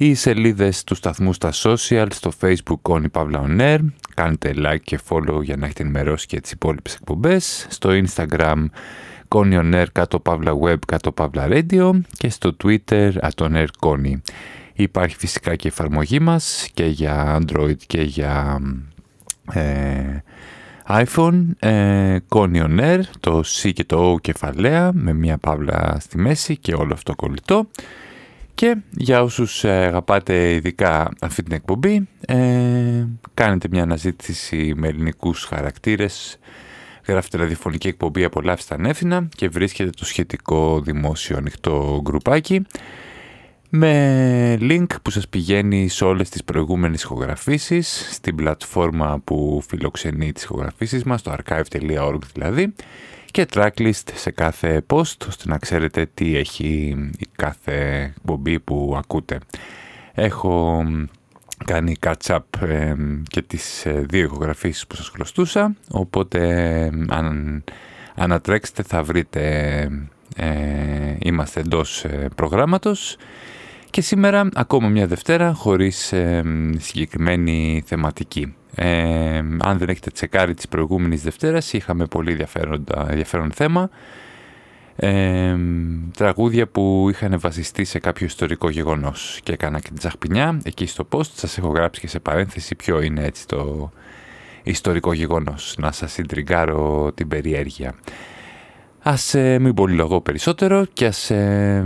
οι σελίδες του σταθμού στα social, στο facebook Connie Pavla On Air. Κάντε like και follow για να έχετε ενημερώσει και τις υπόλοιπες εκπομπές. Στο instagram Connie On Air κάτω Pavla Web κάτω Pavla Radio και στο twitter On Air Connie. Υπάρχει φυσικά και η εφαρμογή μας και για Android και για ε, iPhone. Ε, Connie On Air, το C και το O κεφαλαία με μια παύλα στη μέση και όλο αυτό κολλητό. Και για όσους ε, αγαπάτε ειδικά αυτή την εκπομπή, ε, κάνετε μια αναζήτηση με ελληνικούς χαρακτήρες, γράφετε ραδιοφωνική εκπομπή «Απολαύστε ανέφηνα» και βρίσκετε το σχετικό δημόσιο ανοιχτό γκρουπάκι με link που σας πηγαίνει σε όλες τις προηγούμενες ηχογραφήσεις, στην πλατφόρμα που φιλοξενεί τις ηχογραφήσεις μας, το archive.org δηλαδή, και tracklist σε κάθε post ώστε να ξέρετε τι έχει η κάθε εκπομπή που ακούτε. Έχω κάνει catch-up και τις ε, δύο ηχογραφήσεις που σας χρωστούσα οπότε αν ανατρέξετε θα βρείτε ε, είμαστε εντός ε, προγράμματος και σήμερα ακόμα μια Δευτέρα χωρίς συγκεκριμένη θεματική. Ε, αν δεν έχετε τσεκάρει τις προηγούμενες Δευτέρες, είχαμε πολύ ενδιαφέρον θέμα. Ε, τραγούδια που είχαν βασιστεί σε κάποιο ιστορικό γεγονός και έκανα και την τσαχπινιά εκεί στο post. Σας έχω γράψει και σε παρένθεση ποιο είναι έτσι το ιστορικό γεγονός. Να σας συντριγκάρω την περιέργεια. Ας ε, μην πολυλογώ περισσότερο και ας ε,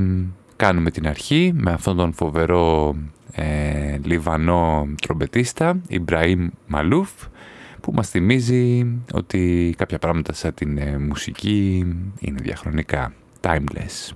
κάνουμε την αρχή με αυτόν τον φοβερό ε, Λιβανό τρομπετίστα Ιμπραήμ Μαλούφ που μας θυμίζει ότι κάποια πράγματα σαν την ε, μουσική είναι διαχρονικά timeless.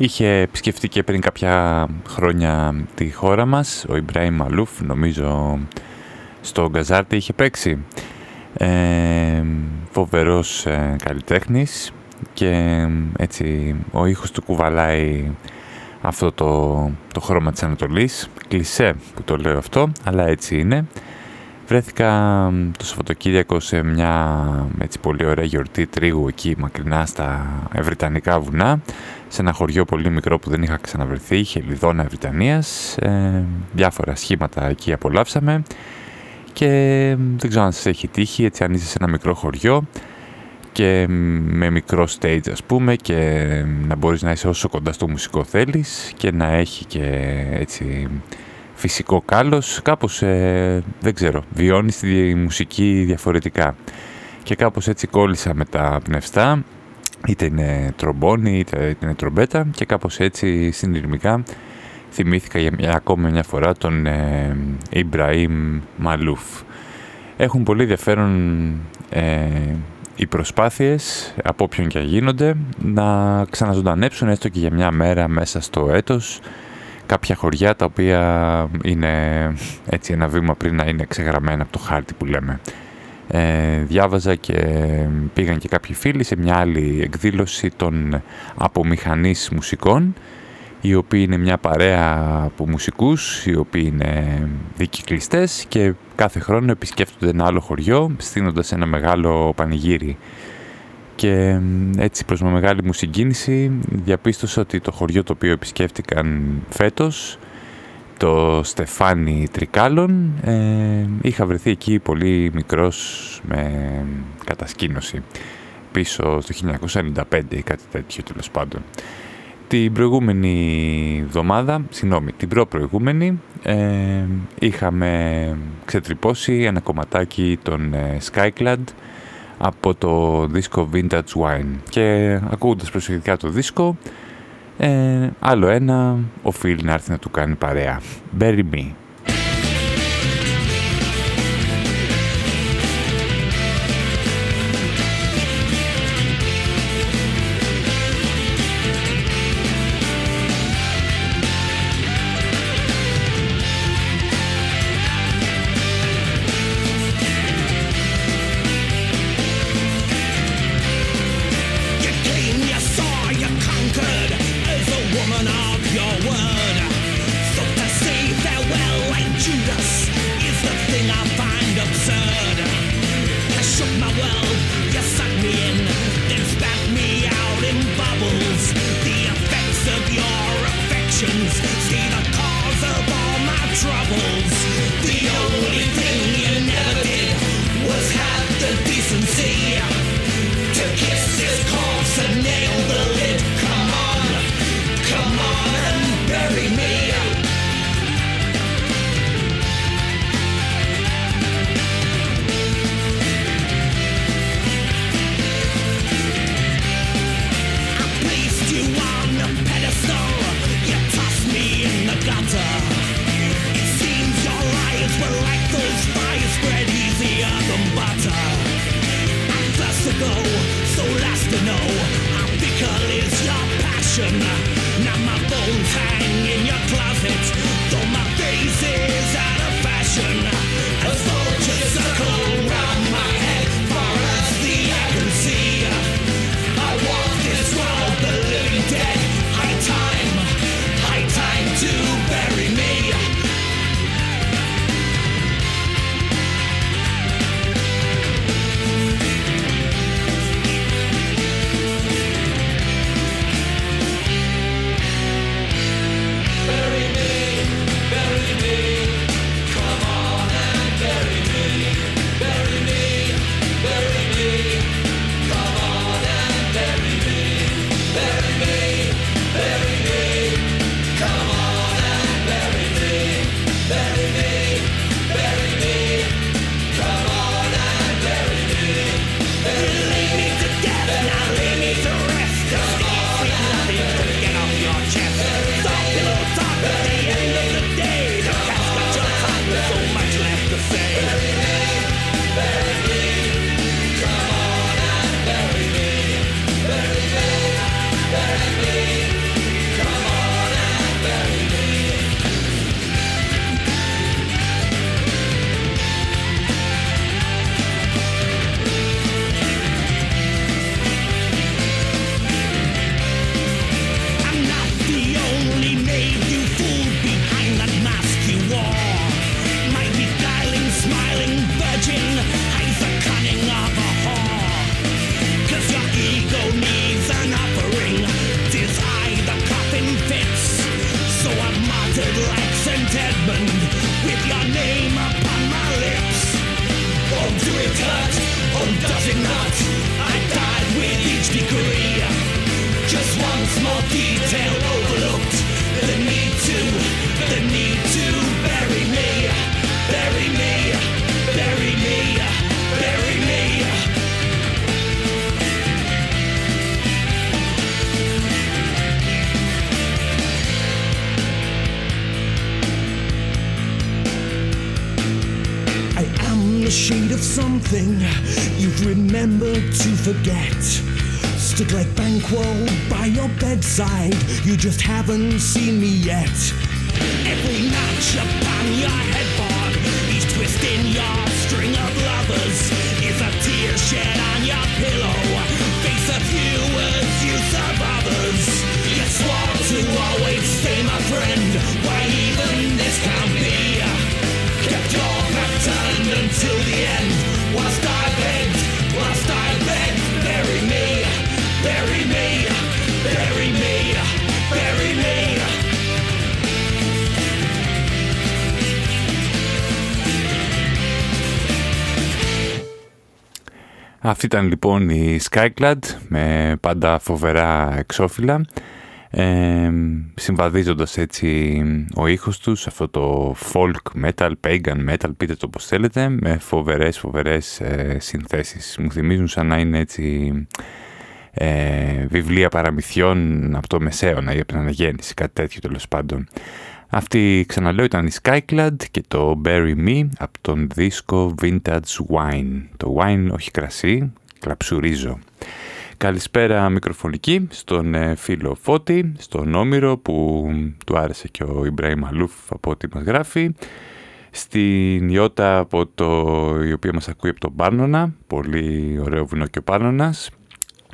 Είχε επισκεφτεί και πριν κάποια χρόνια τη χώρα μας, ο Ιμπραήμ Μαλούφ, νομίζω στο Γκαζάρτη είχε παίξει. Ε, φοβερός ε, καλλιτέχνης και έτσι ο ήχος του κουβαλάει αυτό το, το χρώμα της Ανατολής. Κλισέ που το λέω αυτό, αλλά έτσι είναι. Βρέθηκα το Σαββατοκύριακο σε μια έτσι, πολύ ωραία γιορτή τρίγου εκεί μακρινά στα Ευρυτανικά βουνά σε ένα χωριό πολύ μικρό που δεν είχα ξαναβρεθεί, είχε λιδόνα Ευρυτανίας ε, διάφορα σχήματα εκεί απολαύσαμε και δεν ξέρω αν σας έχει τύχει έτσι αν είσαι σε ένα μικρό χωριό και με μικρό stage ας πούμε και να μπορείς να είσαι όσο κοντά στο μουσικό θέλεις και να έχει και έτσι φυσικό κάλος κάπως ε, δεν ξέρω βιώνεις τη μουσική διαφορετικά. Και κάπως έτσι κόλλησα με τα πνευστά είτε είναι τρομπόνι είτε είναι τρομπέτα και κάπως έτσι συνειρμικά θυμήθηκα για μια, ακόμη μια φορά τον ε, Ιμπραήμ Μαλούφ. Έχουν πολύ ενδιαφέρον ε, οι προσπάθειες από όποιον και γίνονται να ξαναζωντανέψουν έστω και για μια μέρα μέσα στο έτος κάποια χωριά τα οποία είναι έτσι ένα βήμα πριν να είναι ξεγραμμένα από το χάρτη που λέμε. Ε, διάβαζα και πήγαν και κάποιοι φίλοι σε μια άλλη εκδήλωση των απομηχανής μουσικών οι οποίοι είναι μια παρέα από μουσικούς, οι οποίοι είναι δικυκλιστές και κάθε χρόνο επισκέφτονται ένα άλλο χωριό στείνοντας ένα μεγάλο πανηγύρι και έτσι προς με μεγάλη μου συγκίνηση διαπίστωσα ότι το χωριό το οποίο επισκέφτηκαν φέτος το Στεφάνι Τρικάλων ε, είχα βρεθεί εκεί πολύ μικρός με κατασκήνωση πίσω στο 1995 ή κάτι τέτοιο τέλος πάντων. Την προηγούμενη εβδομάδα, συγγνώμη, την προ-προηγούμενη ε, είχαμε ξετρυπώσει ένα κομματάκι των ε, Skyclad από το δίσκο Vintage Wine και ακούγοντας προσεκτικά το δίσκο ε, άλλο ένα οφείλει να έρθει να του κάνει παρέα. Bury Me. Ήταν λοιπόν η Skyclad με πάντα φοβερά εξώφυλλα ε, συμβαδίζοντας έτσι ο ήχος τους αυτό το folk metal, pagan metal πείτε το πως θέλετε με φοβερές φοβερές ε, συνθέσεις μου θυμίζουν σαν να είναι έτσι ε, βιβλία παραμυθιών από το Μεσαίωνα η επαναγέννηση κάτι τέτοιο τέλος πάντων αυτή, ξαναλέω, ήταν η Skyclad και το Bury Me από τον δίσκο Vintage Wine. Το wine, όχι κρασί, κλαψουρίζω. Καλησπέρα μικροφωνική στον ε, φίλο Φώτη, στον Όμηρο που του άρεσε και ο Ιμπραήμ Αλούφ από ό,τι μας γράφει. Στην Ιώτα από το, η οποία μας ακούει από τον Πάρνονα, πολύ ωραίο βουνό και ο Πάρνονας.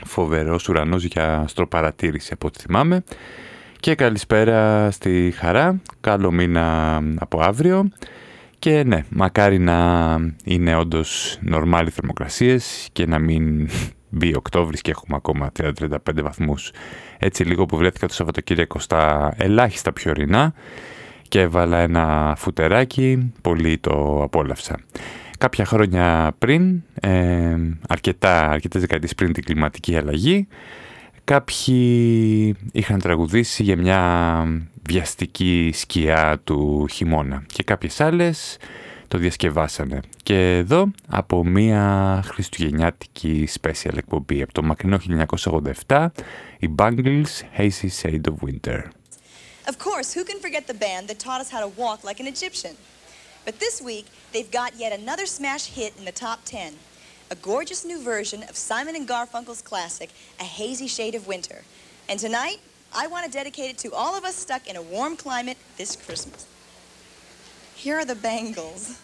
Φοβερός ουρανός για στροπαρατήρηση από ό,τι θυμάμαι. Και καλησπέρα στη Χαρά, καλό μήνα από αύριο και ναι, μακάρι να είναι όντως νορμάλι θερμοκρασίες και να μην μπει Οκτώβρης και έχουμε ακόμα 30-35 βαθμούς. Έτσι λίγο που βρέθηκα το Σαββατοκύριακο στα ελάχιστα πιο ορεινά και έβαλα ένα φουτεράκι, πολύ το απόλαυσα. Κάποια χρόνια πριν, ε, αρκετά, αρκετές δεκαετίες πριν την κλιματική αλλαγή, Κάποιοι είχαν τραγουδήσει για μια βιαστική σκιά του χειμώνα και κάποιες άλλες το διασκευάσανε. Και εδώ από μια χριστουγεννιάτικη special εκπομπή από το μακρινό 1987 οι Bangles Hazy Shade of Winter. Of course, who can forget the band that taught us how to walk like an Egyptian? But this week, they've got yet another smash hit in the top 10. a gorgeous new version of Simon and Garfunkel's classic, A Hazy Shade of Winter. And tonight, I want to dedicate it to all of us stuck in a warm climate this Christmas. Here are the Bangles.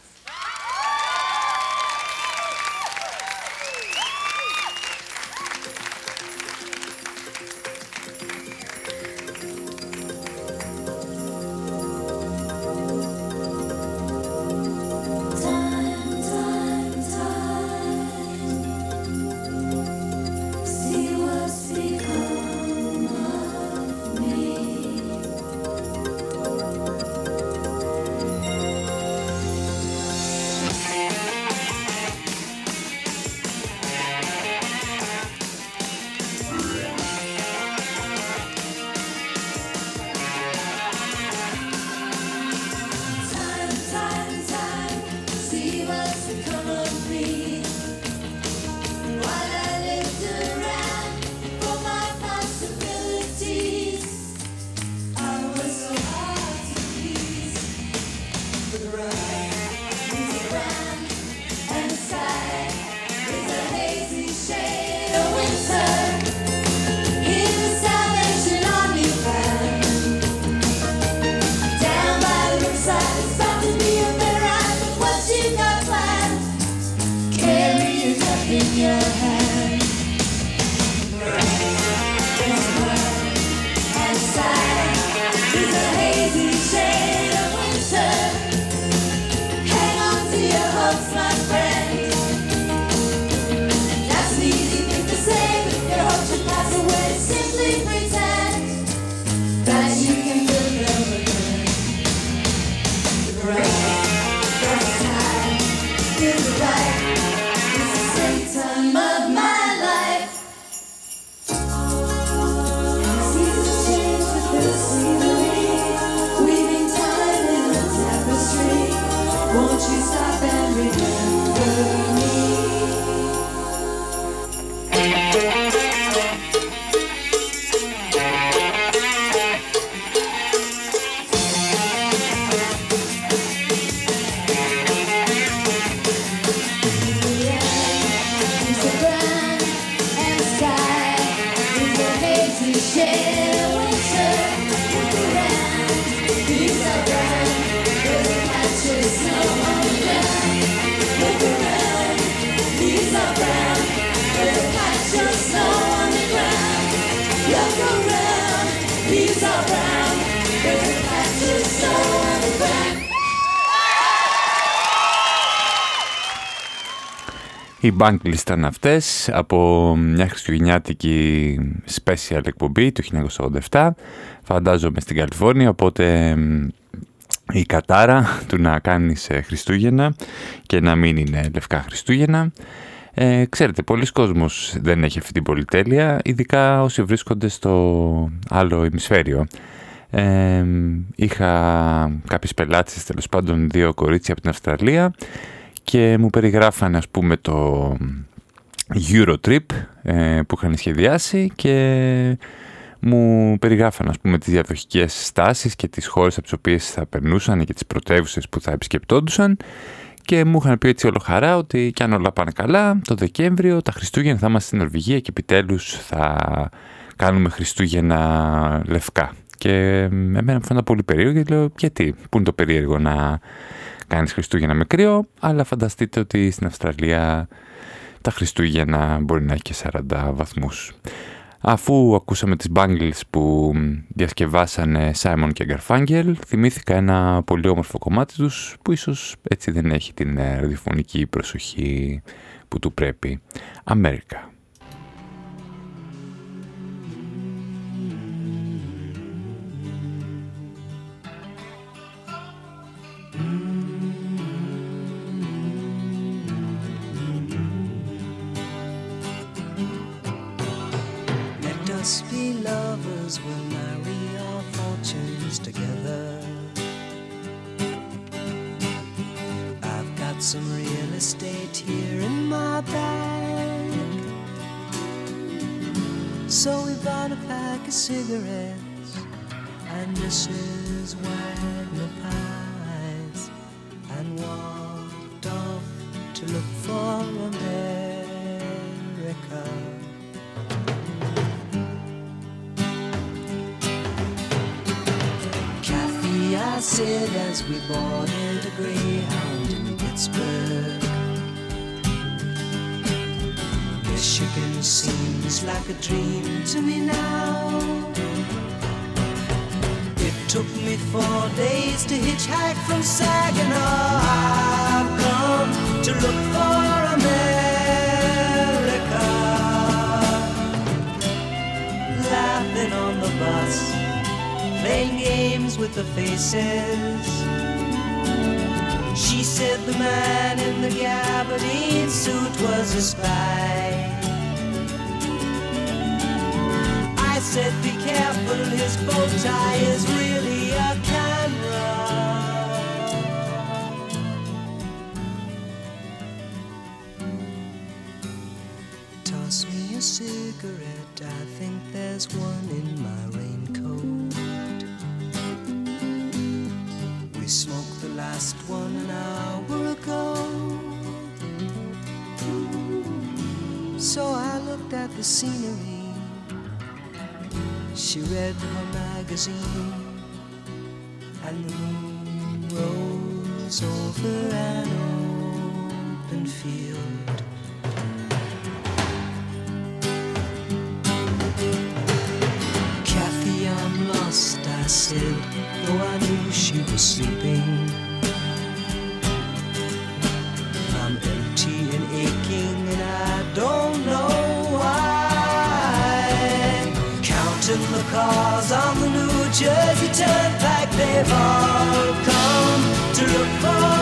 Οι Bangles ήταν αυτές από μια χριστουγεννιάτικη special εκπομπή του 1987, φαντάζομαι στην Καλιφόρνια, οπότε η κατάρα του να κάνεις Χριστούγεννα και να μην είναι λευκά Χριστούγεννα. Ε, ξέρετε, πολλοί κόσμος δεν έχει αυτή την πολυτέλεια, ειδικά όσοι βρίσκονται στο άλλο ημισφαίριο. Ε, είχα κάποιες πελάτες, τέλος πάντων δύο κορίτσια από την Αυστραλία και μου περιγράφανε ας πούμε το Eurotrip ε, που είχαν σχεδιάσει και μου περιγράφανε ας πούμε τις διαδοχικές στάσεις και τις χώρες από τις οποίες θα περνούσαν και τις πρωτεύουσες που θα επισκεπτόντουσαν και μου είχαν πει έτσι όλο χαρά ότι κι αν όλα πάνε καλά το Δεκέμβριο τα Χριστούγεννα θα είμαστε στην Νορβηγία και επιτέλους θα κάνουμε Χριστούγεννα λευκά. Και εμένα μου φαίνεται πολύ περίεργο γιατί λέω γιατί, πού είναι το περίεργο να κάνεις Χριστούγεννα με κρύο, αλλά φανταστείτε ότι στην Αυστραλία τα Χριστούγεννα μπορεί να έχει και 40 βαθμούς. Αφού ακούσαμε τις Bangles που διασκευάσανε Simon και Garfunkel, θυμήθηκα ένα πολύ όμορφο κομμάτι τους που ίσως έτσι δεν έχει την ραδιοφωνική προσοχή που του πρέπει. Αμέρικα. must be lovers, we'll marry our fortunes together. I've got some real estate here in my bag. So we bought a pack of cigarettes and Mrs. Wagner pies and walked off to look for America. I said as we boarded a Greyhound in Pittsburgh. Michigan seems like a dream to me now. It took me four days to hitchhike from Saginaw. I've come to look for America. Laughing on the bus, playing games with the faces. She said the man in the gabardine suit was a spy. I said, be careful, his bow tie is really a camera. Toss me a cigarette, I think there's one in my raincoat. Smoked the last one an hour ago. So I looked at the scenery she read her magazine, and the moon rose over an open field. Kathy, I'm lost, I said, though I she was sleeping. I'm empty and aching, and I don't know. watching the cars on the New Jersey Turnpike. They've all come to look for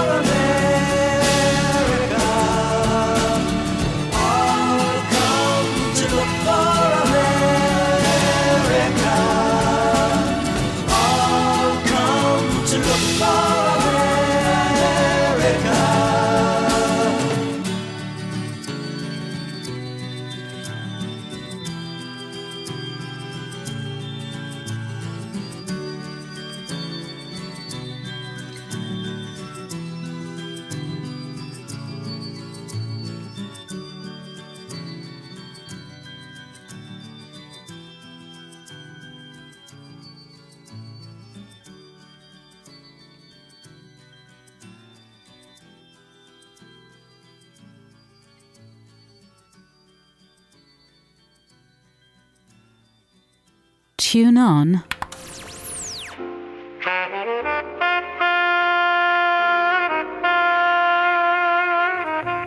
tune on.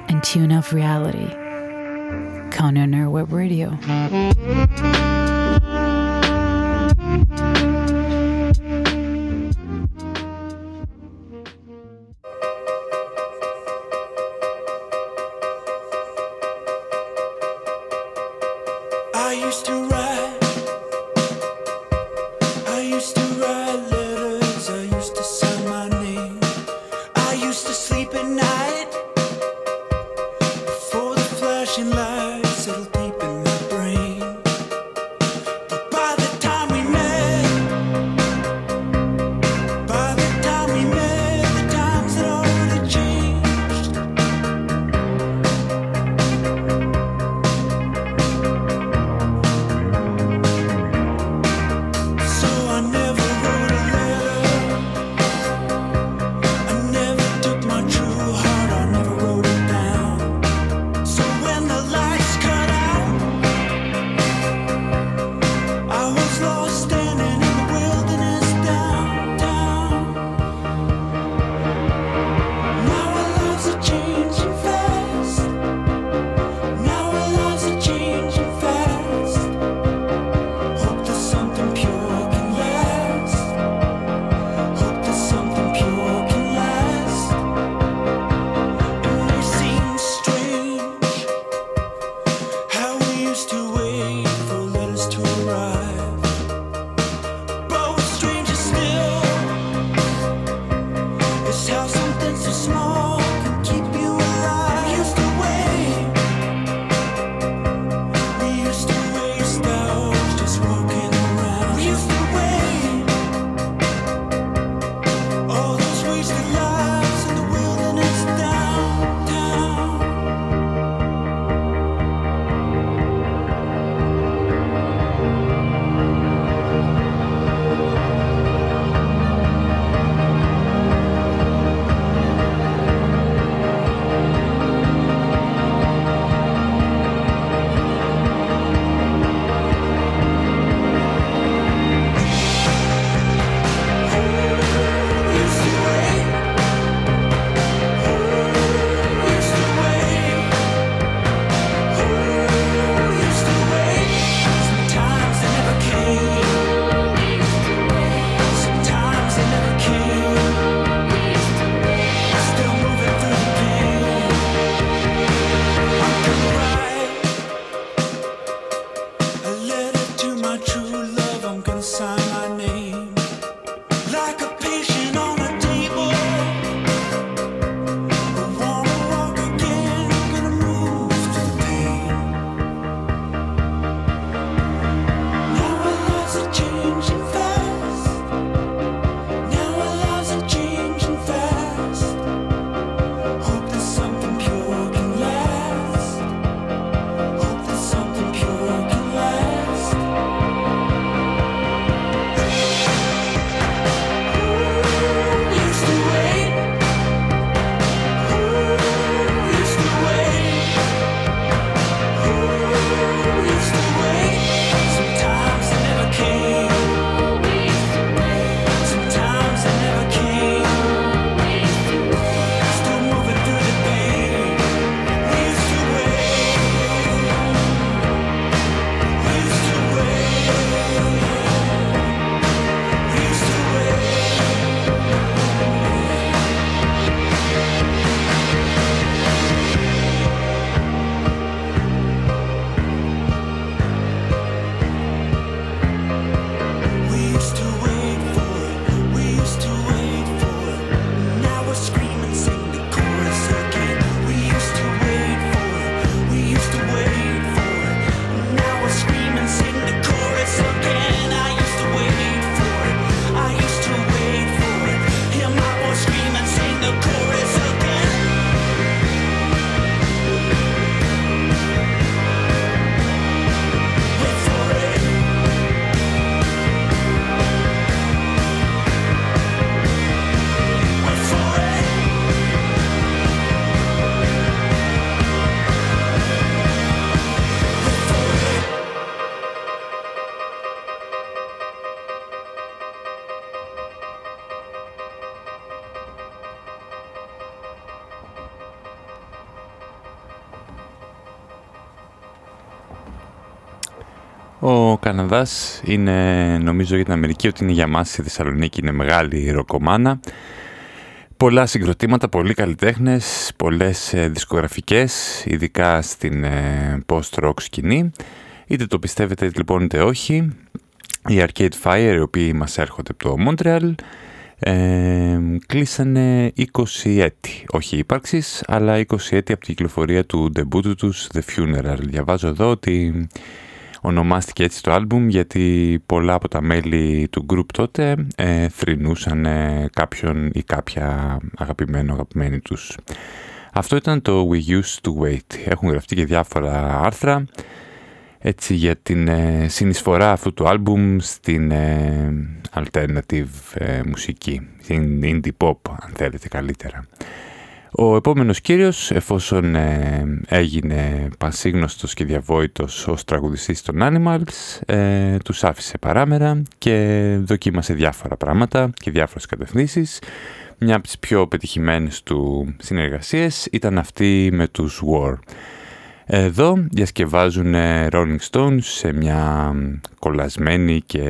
And tune of reality. Nerd Web Radio. Καναδάς είναι νομίζω για την Αμερική ότι είναι για μας η Θεσσαλονίκη είναι μεγάλη ροκομάνα. Πολλά συγκροτήματα, πολλοί καλλιτέχνες, πολλές ε, δισκογραφικές, ειδικά στην ε, post-rock σκηνή. Είτε το πιστεύετε λοιπόν είτε όχι. Οι Arcade Fire, οι οποίοι μας έρχονται από το Montreal, ε, κλείσανε 20 έτη, όχι ύπαρξης, αλλά 20 έτη από την κυκλοφορία του ντεμπούτου τους The Funeral. Διαβάζω εδώ ότι ονομάστηκε έτσι το άλμπουμ γιατί πολλά από τα μέλη του group τότε ε, θρυνούσαν κάποιον ή κάποια αγαπημένο αγαπημένη τους. Αυτό ήταν το We Used to Wait. Έχουν γραφτεί και διάφορα άρθρα έτσι για την ε, συνεισφορά αυτού του άλμπουμ στην ε, alternative ε, μουσική, στην indie pop αν θέλετε καλύτερα. Ο επόμενος κύριος, εφόσον ε, έγινε πασίγνωστος και διαβόητος ως τραγουδιστής των Animals, ε, τους άφησε παράμερα και δοκίμασε διάφορα πράγματα και διάφορες κατευθύνσεις. Μια από τις πιο πετυχημένες του συνεργασίες ήταν αυτή με τους War. Εδώ διασκευάζουν Rolling Stones σε μια κολλασμένη και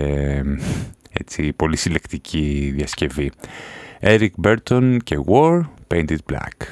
έτσι πολύ συλλεκτική διασκευή. Eric Burton και War Painted Black.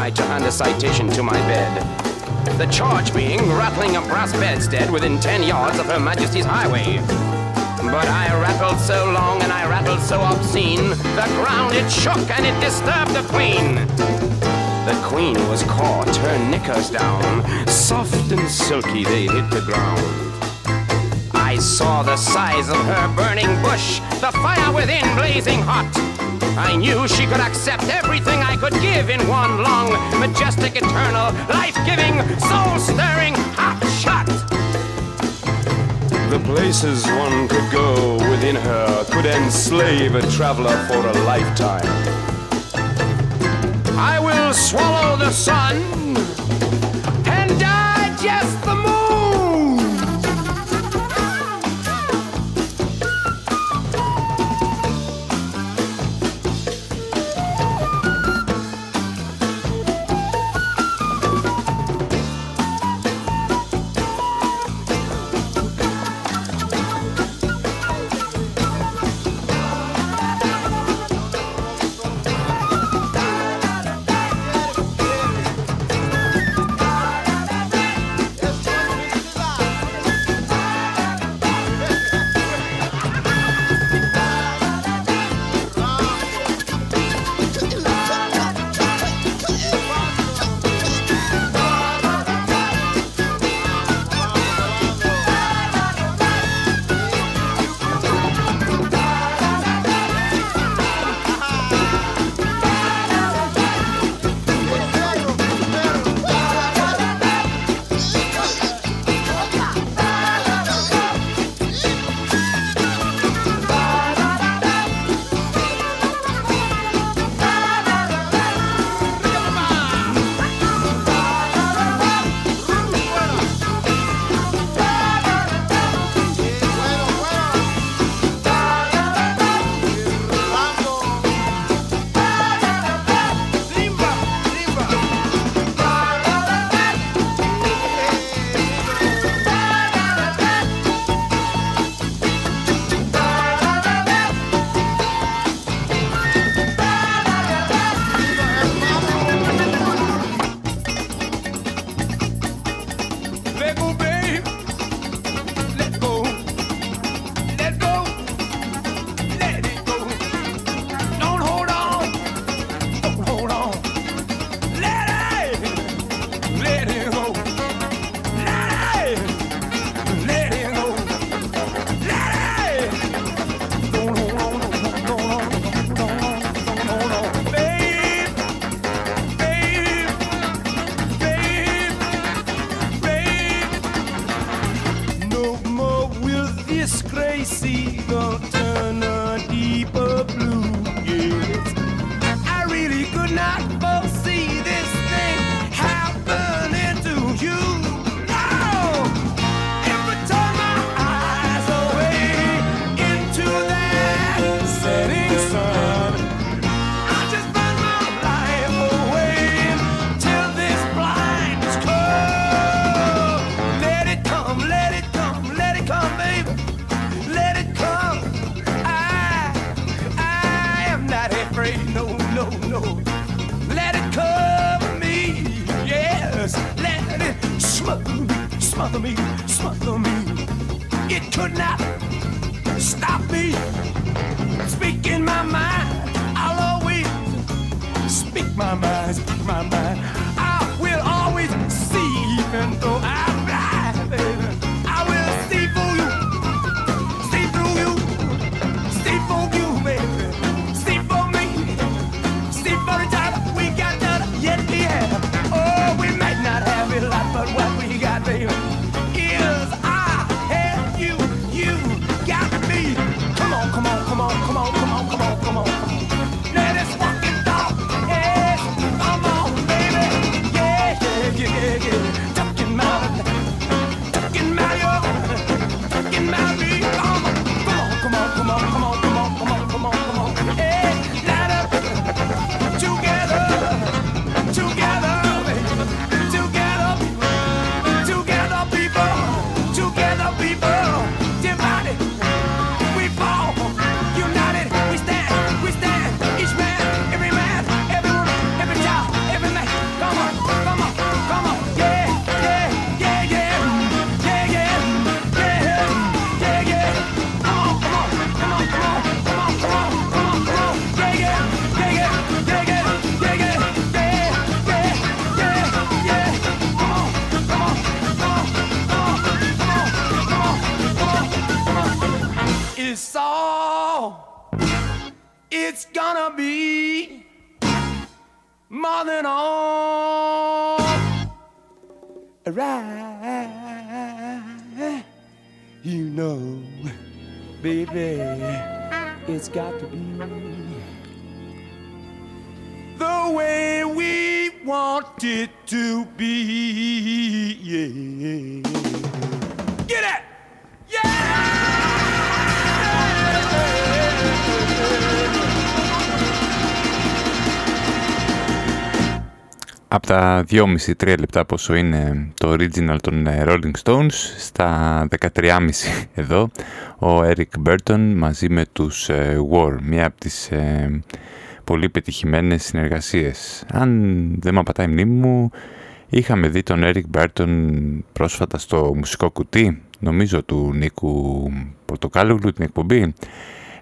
Tried to hand a citation to my bed. The charge being rattling a brass bedstead within 10 yards of Her Majesty's highway. But I rattled so long and I rattled so obscene, the ground it shook and it disturbed the Queen. The Queen was caught, her knickers down, soft and silky they hit the ground. I saw the size of her burning bush, the fire within blazing hot. I knew she could accept everything I could give in one long, majestic, eternal, life-giving, soul-stirring hot shot. The places one could go within her could enslave a traveler for a lifetime. I will swallow the sun it to be. Yeah. Get it! Από τα 2,5-3 λεπτά πόσο είναι το original των ε, Rolling Stones στα 13,5 εδώ ο Eric Burton μαζί με τους ε, War, μία από τις ε, πολύ πετυχημένες συνεργασίες. Αν δεν με απατάει η μνήμη μου, είχαμε δει τον Eric Burton πρόσφατα στο μουσικό κουτί, νομίζω του Νίκου Πορτοκάλογλου την εκπομπή.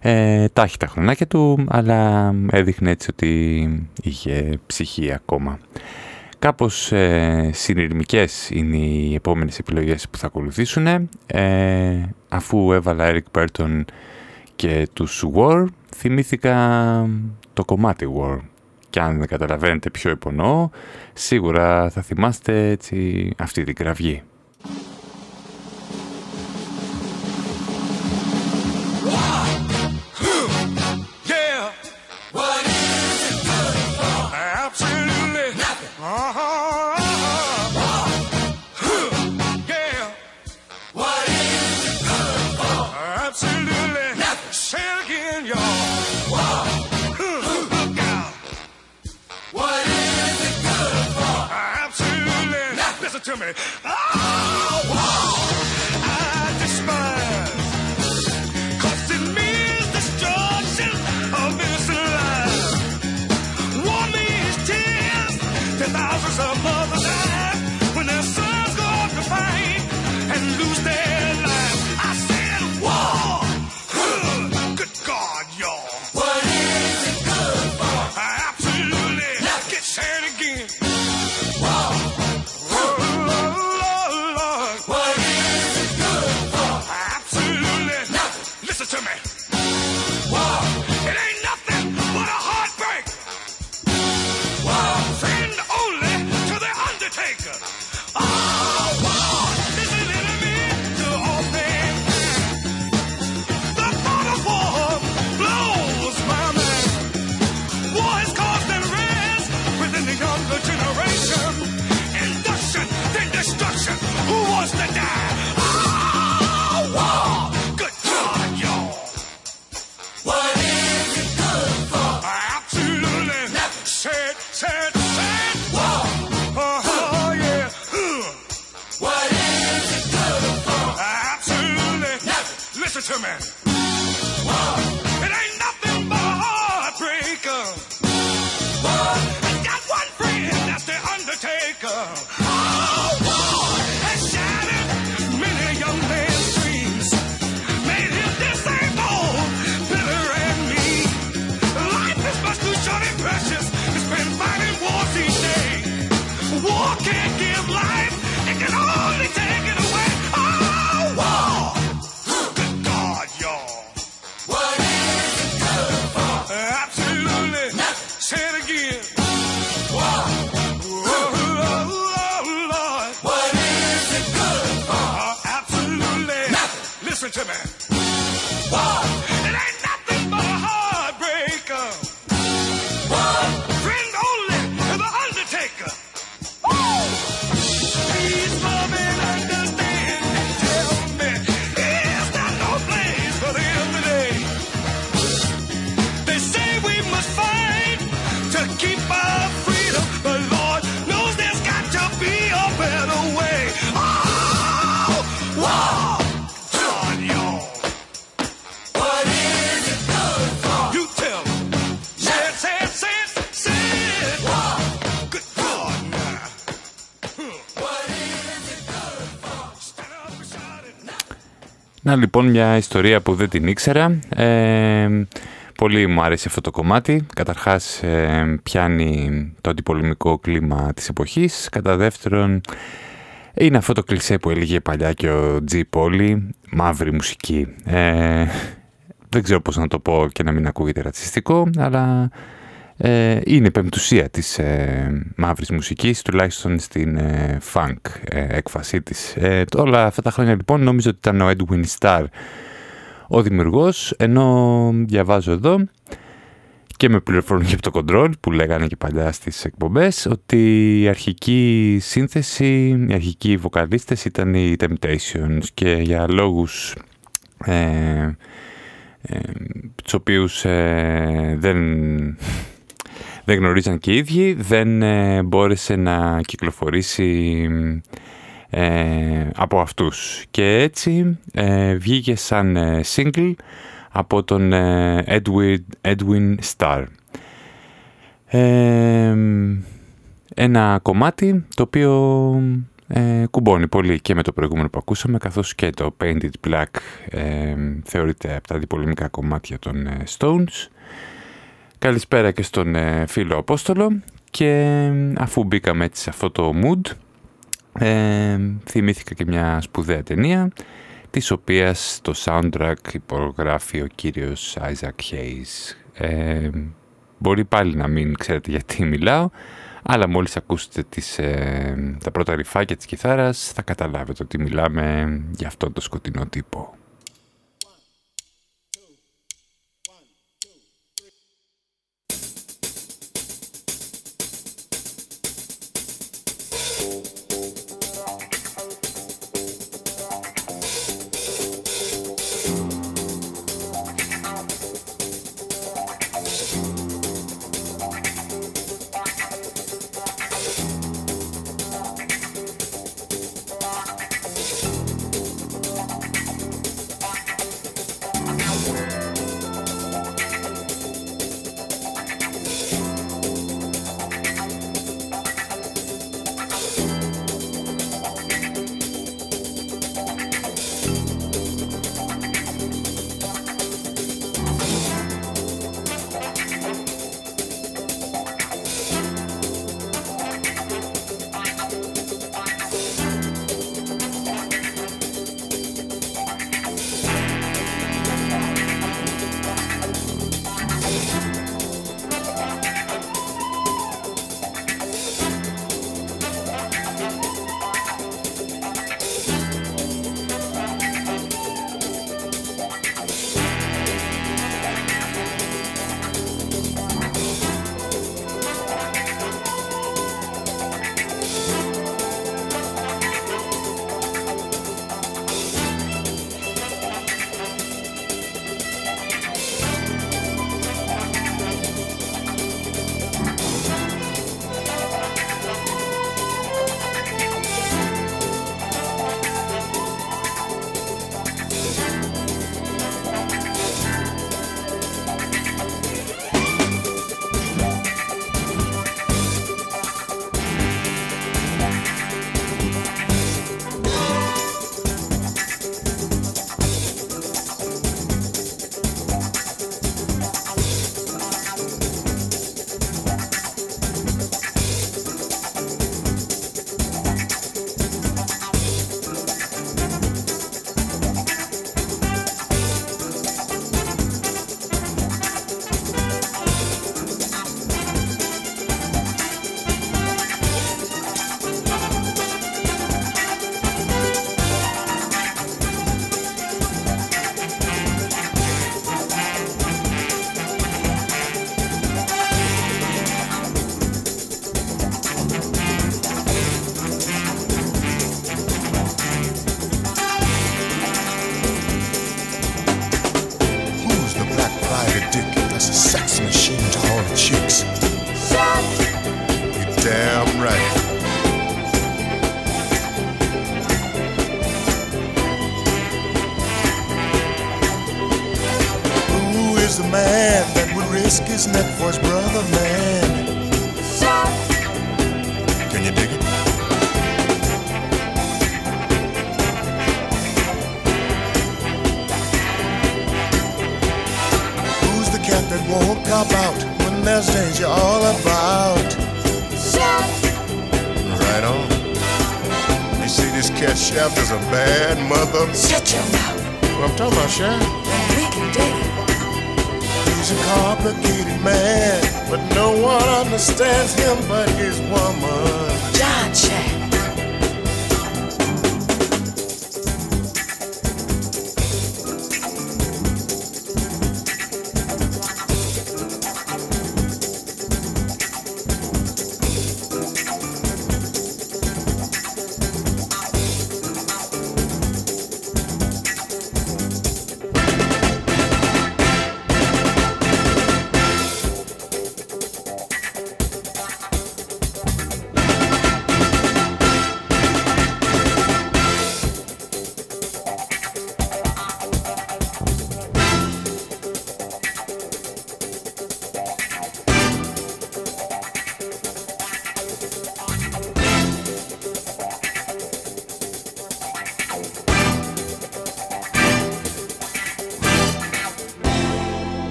Ε, τα έχει τα χρονάκια του, αλλά έδειχνε έτσι ότι είχε ψυχή ακόμα. Κάπως ε, συνειρμικές είναι οι επόμενες επιλογές που θα ακολουθήσουν. Ε, αφού έβαλα Eric Burton και τους War, θυμήθηκα το κομμάτι War. Και αν δεν καταλαβαίνετε ποιο υπονοώ, σίγουρα θα θυμάστε έτσι αυτή την κραυγή. To me. Oh, Να λοιπόν μια ιστορία που δεν την ήξερα. Ε, πολύ μου άρεσε αυτό το κομμάτι. Καταρχάς ε, πιάνει το αντιπολεμικό κλίμα της εποχής. Κατά δεύτερον είναι αυτό το κλισέ που έλεγε παλιά και ο Τζι Πόλι, μαύρη μουσική. Ε, δεν ξέρω πώς να το πω και να μην ακούγεται ρατσιστικό, αλλά ε, είναι πεμπτουσία της ε, μαύρης μουσικής, τουλάχιστον στην ε, funk ε, έκφασή της. Ε, όλα αυτά τα χρόνια λοιπόν νόμιζα ότι ήταν ο Edwin Starr ο δημιουργός, ενώ διαβάζω εδώ και με πληροφορούν και από το control που λέγανε και παλιά στις εκπομπές ότι η αρχική σύνθεση, οι αρχικοί βοκαλίστες ήταν οι Temptations και για λόγους ε, ε, τους οποίους ε, δεν, δεν γνωρίζαν και οι ίδιοι δεν ε, μπόρεσε να κυκλοφορήσει ε, από αυτούς και έτσι ε, βγήκε σαν single από τον Edwin, Edwin Starr. ένα κομμάτι το οποίο ε, κουμπώνει πολύ και με το προηγούμενο που ακούσαμε καθώς και το Painted Black ε, θεωρείται από τα αντιπολεμικά κομμάτια των ε, Stones. Καλησπέρα και στον ε, φίλο Απόστολο και αφού μπήκαμε έτσι σε αυτό το mood θυμήθηκα και μια σπουδαία ταινία της οποίας το soundtrack υπογράφει ο κύριος Isaac Hayes. μπορεί πάλι να μην ξέρετε γιατί μιλάω, αλλά μόλις ακούσετε τις, ε, τα πρώτα ρηφάκια της κιθάρας θα καταλάβετε ότι μιλάμε για αυτό το σκοτεινό τύπο.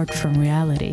apart from reality.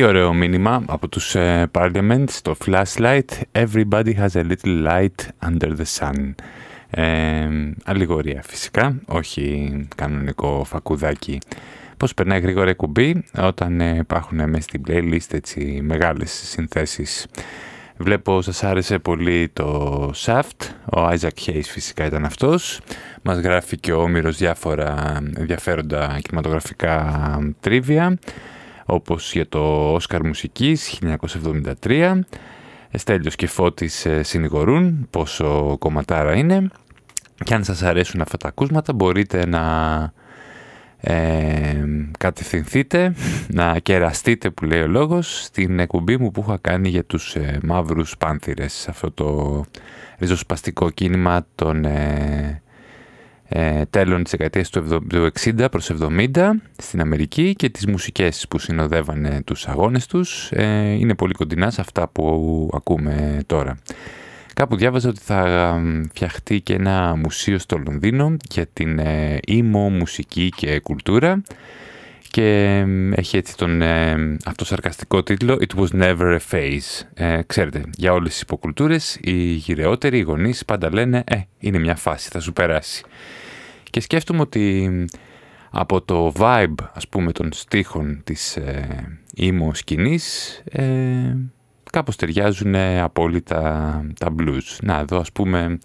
Τι ωραίο μήνυμα από τους uh, Parliament στο Flashlight. Everybody has a little light under the sun. Ε, Αλληγορία φυσικά, όχι κανονικό φακουδάκι. Πώς περνάει γρήγορα η κουμπί όταν ε, υπάρχουν μέσα στην playlist έτσι μεγάλες συνθέσεις. Βλέπω σας άρεσε πολύ το Shaft, ο Isaac Hayes φυσικά ήταν αυτός. Μας γράφει και ο Όμηρος διάφορα ενδιαφέροντα κινηματογραφικά τρίβια όπως για το Όσκαρ Μουσικής 1973. Στέλιος και Φώτης ε, συνηγορούν πόσο κομματάρα είναι. Και αν σας αρέσουν αυτά τα ακούσματα μπορείτε να ε, κατευθυνθείτε, να κεραστείτε που λέει ο λόγος στην εκπομπή μου που είχα κάνει για τους ε, μαύρους πάνθυρες αυτό το ριζοσπαστικό κίνημα των ε, ε, τέλων της δεκαετίας του 60 προς 70 στην Αμερική και τις μουσικές που συνοδεύανε τους αγώνες τους ε, είναι πολύ κοντινά σε αυτά που ακούμε τώρα. Κάπου διάβαζα ότι θα φτιαχτεί και ένα μουσείο στο Λονδίνο για την ε, ήμο μουσική και κουλτούρα και έχει έτσι τον ε, αυτοσαρκαστικό τίτλο «It was never a phase». Ε, ξέρετε, για όλες τις υποκουλτούρες οι γυρεότεροι, οι γονείς πάντα λένε «Ε, είναι μια φάση, θα σου περάσει». Και σκέφτομαι ότι από το vibe, ας πούμε, των στίχων της ε, emo σκηνής, ε, κάπως ταιριάζουν απόλυτα τα blues. Να, εδώ ας πούμε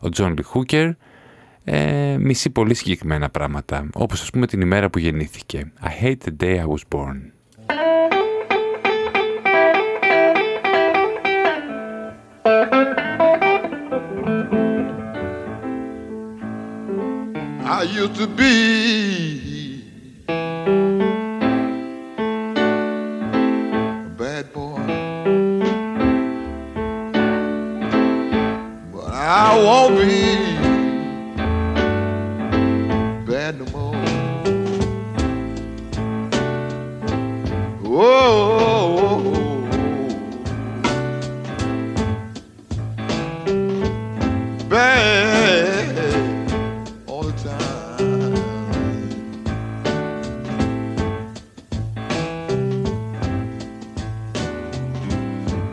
ο Τζον Λι Χούκερ ε, μισεί πολύ συγκεκριμένα πράγματα, όπως ας πούμε την ημέρα που γεννήθηκε. I hate the day I was born. I used to be. A bad boy, but I won't be bad no more. Whoa,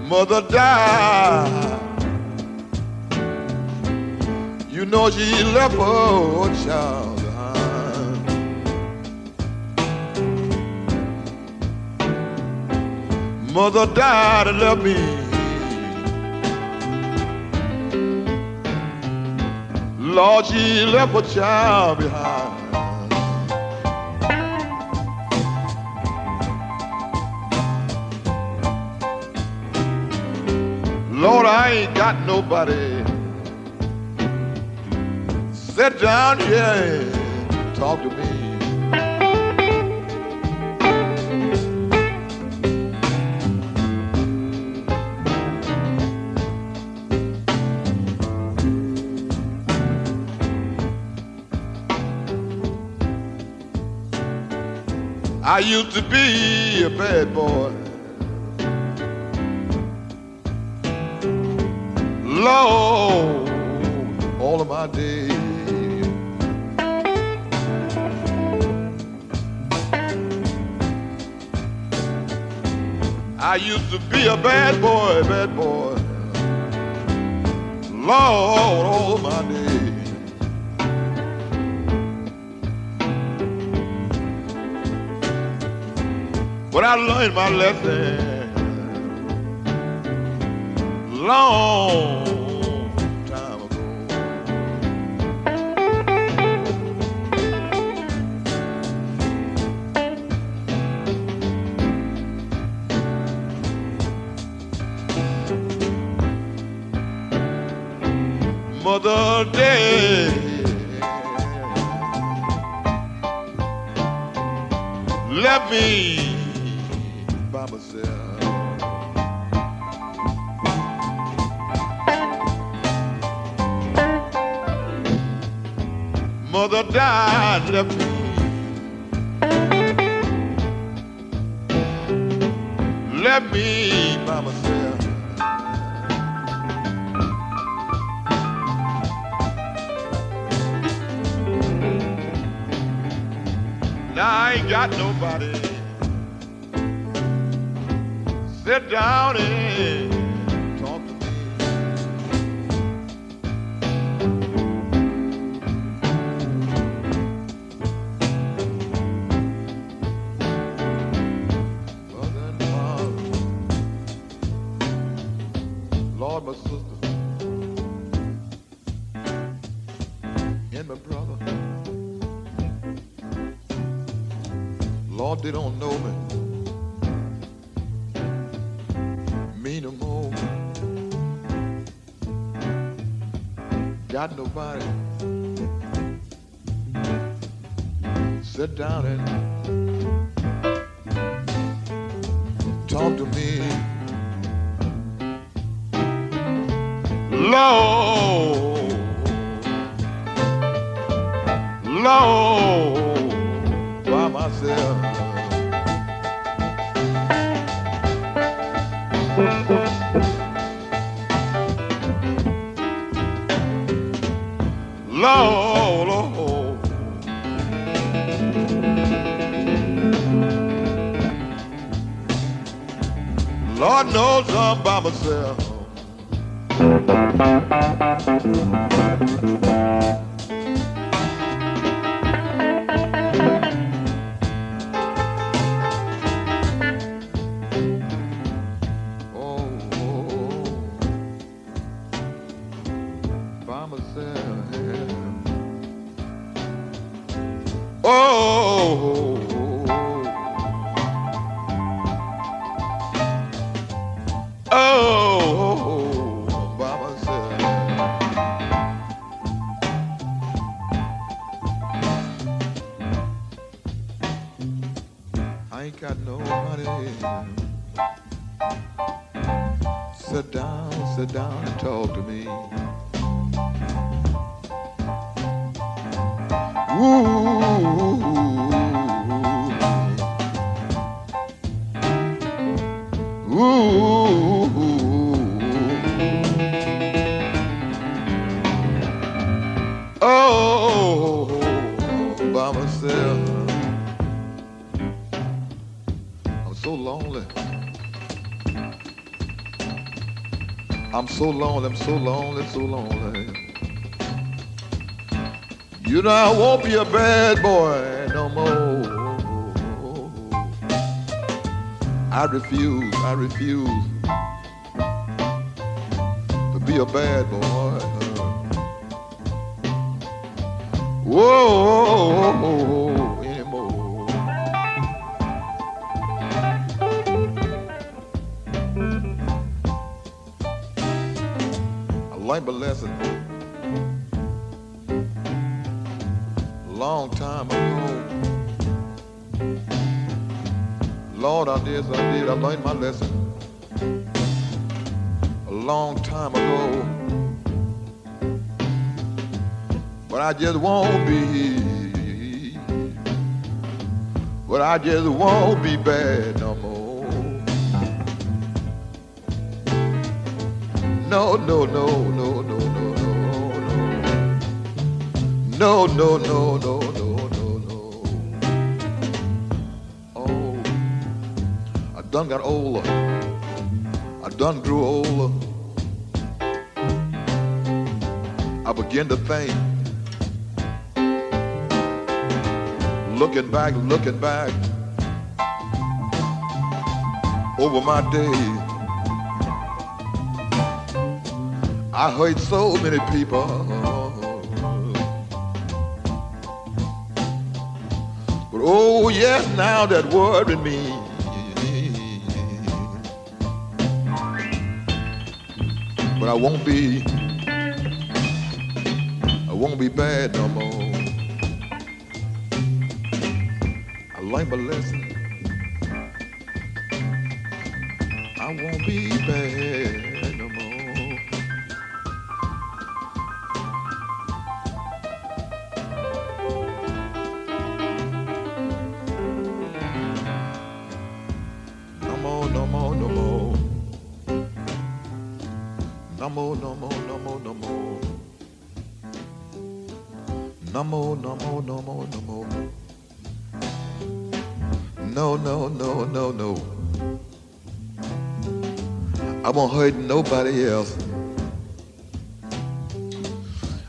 Mother died. You know she left her child behind. Mother died and left me. Lord, she left her child behind. Lord, I ain't got nobody Sit down here and talk to me. I used to be a bad boy. Lord, all of my days. I used to be a bad boy, bad boy. Lord, all my days. But I learned my lesson long day. Sit down and Sit down, sit down and talk to me. Ooh. Ooh. Oh, by myself. I'm so lonely, I'm so lonely, so lonely. You know I won't be a bad boy no more. I refuse, I refuse to be a bad boy. Whoa, lesson long time ago. Lord, I did, I did, I learned my lesson a long time ago. But I just won't be, but I just won't be bad no more. No, no, no, no, No, no, no, no, no, no, no. Oh, I done got older. I done grew older. I begin to think. Looking back, looking back over my days. I heard so many people. Oh yes, now that worry me. But I won't be, I won't be bad no more. I learned my lesson. Won't hurt nobody else.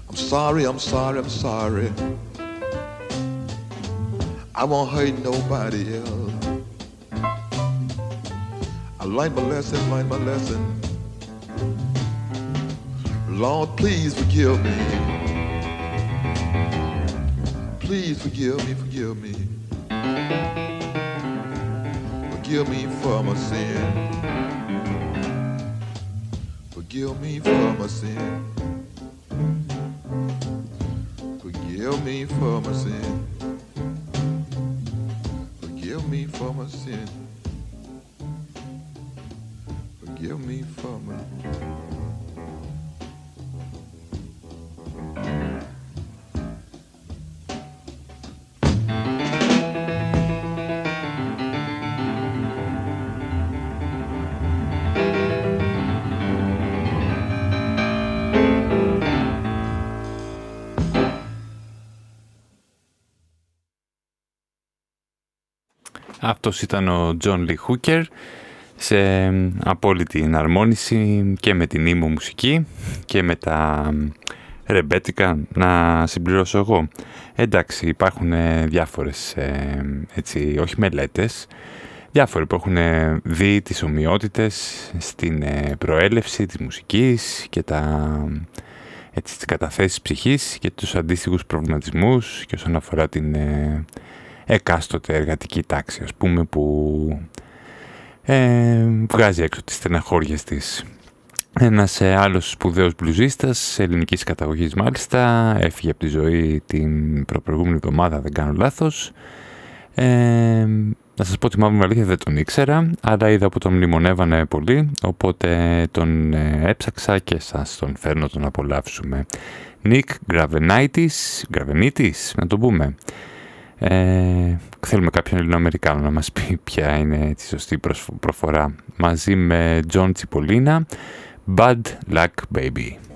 I'm sorry, I'm sorry, I'm sorry. I won't hurt nobody else. I learned my lesson, learned my lesson. Lord, please forgive me. Please forgive me, forgive me. Forgive me for my sin. Forgive me for my sin. Forgive me for my sin. Forgive me for my sin. Forgive me for my Αυτός ήταν ο Τζον Λι Χούκερ σε απόλυτη εναρμόνιση και με την emo μουσική και με τα ρεμπέτικα να συμπληρώσω εγώ. Εντάξει, υπάρχουν διάφορες, ε, έτσι, όχι μελέτες, διάφοροι που έχουν δει τις ομοιότητες στην ε, προέλευση της μουσικής και τα, έτσι, τις καταθέσεις ψυχής και τους αντίστοιχους προβληματισμούς και όσον αφορά την ε, εκάστοτε εργατική τάξη, ας πούμε, που ε, βγάζει έξω τις στεναχώριες της. Ένας ε, άλλος σπουδαίος μπλουζίστας, ελληνικής καταγωγής μάλιστα, έφυγε από τη ζωή την προπροηγούμενη εβδομάδα, δεν κάνω λάθος. Ε, να σας πω ότι μάλλον αλήθεια δεν τον ήξερα, αλλά είδα που τον μνημονεύανε πολύ, οπότε τον ε, έψαξα και σας τον φέρνω τον απολαύσουμε. Νίκ Γκραβενάιτης, Γκραβενίτης, να το πούμε. Ε, θέλουμε κάποιον Ελληνοαμερικάνο να μας πει ποια είναι τη σωστή προφορά. Μαζί με John Τσιπολίνα, Bad Luck Baby.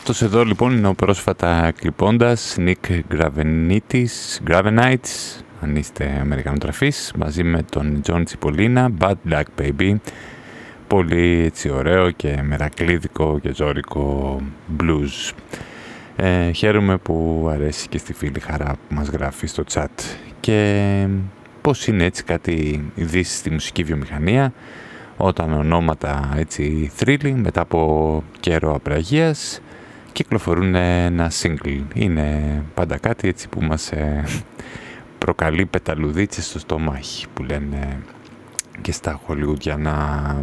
Αυτός εδώ λοιπόν είναι ο πρόσφατα κλειπώντας Nick Gravenitis, Gravenites, αν είστε Αμερικανοτραφής, μαζί με τον John Cipollina, Bad Luck Baby. Πολύ έτσι ωραίο και μερακλίδικο και ζώρικο blues. Ε, χαίρομαι που αρέσει και στη φίλη χαρά που μας γράφει στο chat. Και πώς είναι έτσι κάτι ειδήσεις στη μουσική βιομηχανία όταν ονόματα έτσι θρύλοι μετά από καιρό απραγίας κυκλοφορούν ένα single. Είναι πάντα κάτι έτσι που μας ε, προκαλεί πεταλουδίτσες στο στομάχι που λένε και στα να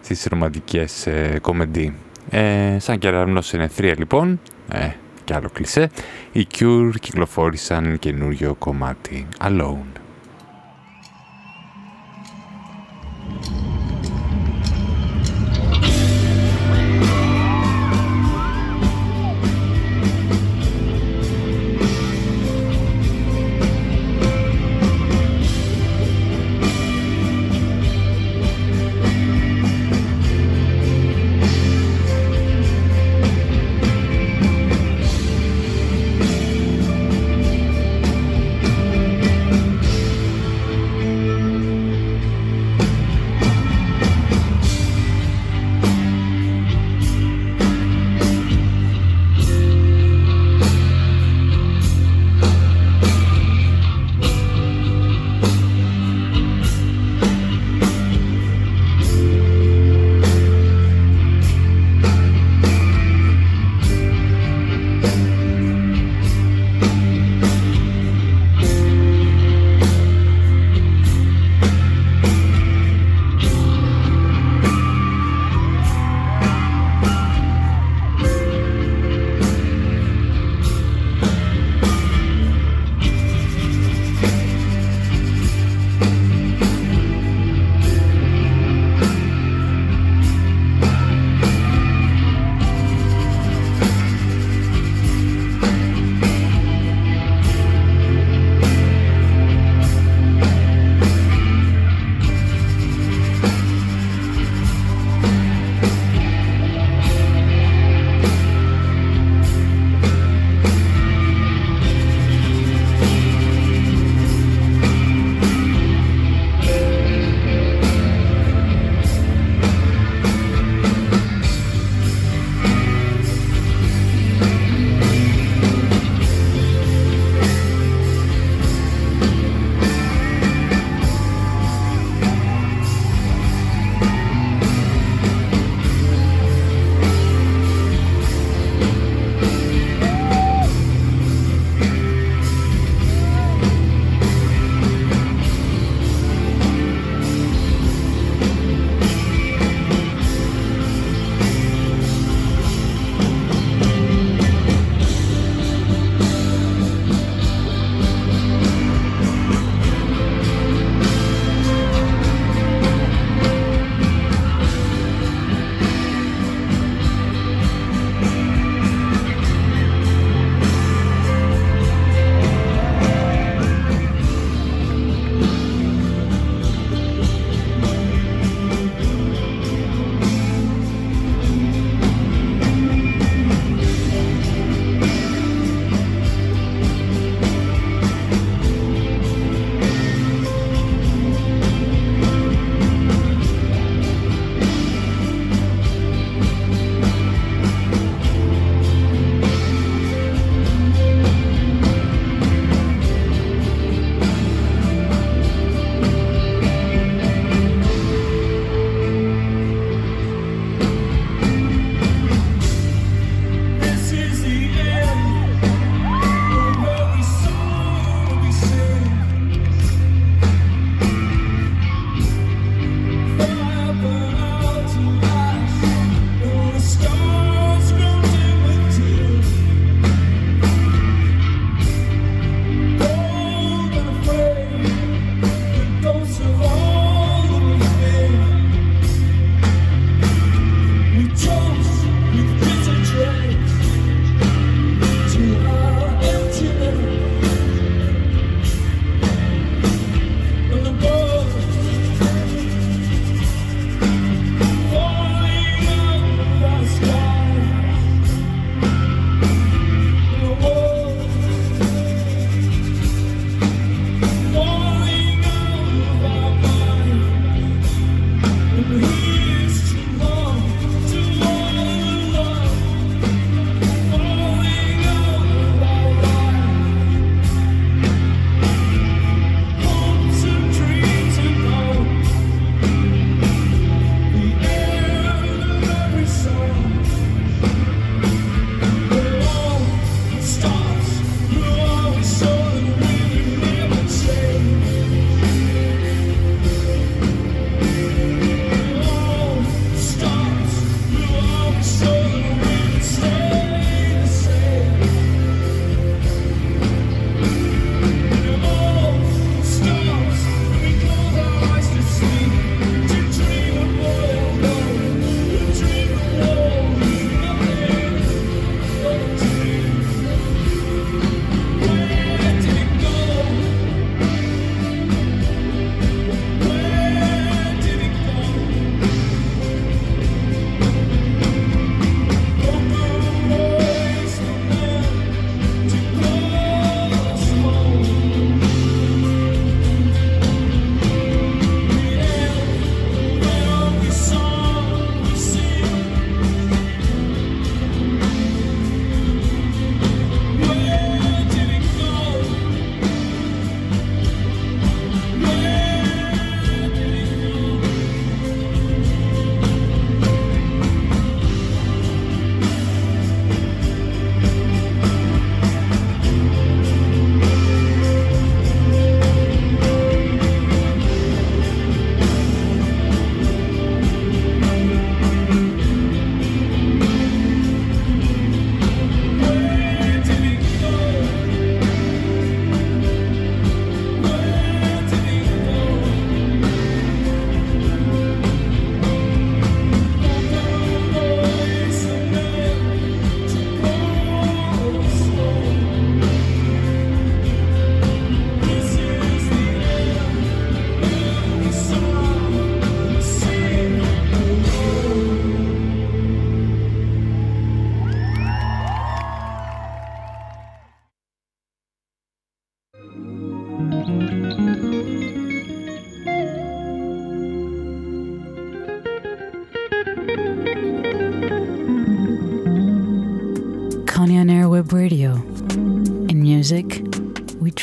στις ρομαντικές ε, κομμεντί. Ε, σαν κεραυνός ενεθρία λοιπόν, ε, και άλλο κλισέ, οι Cure κυκλοφόρησαν καινούριο κομμάτι, Alone.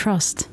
Trust.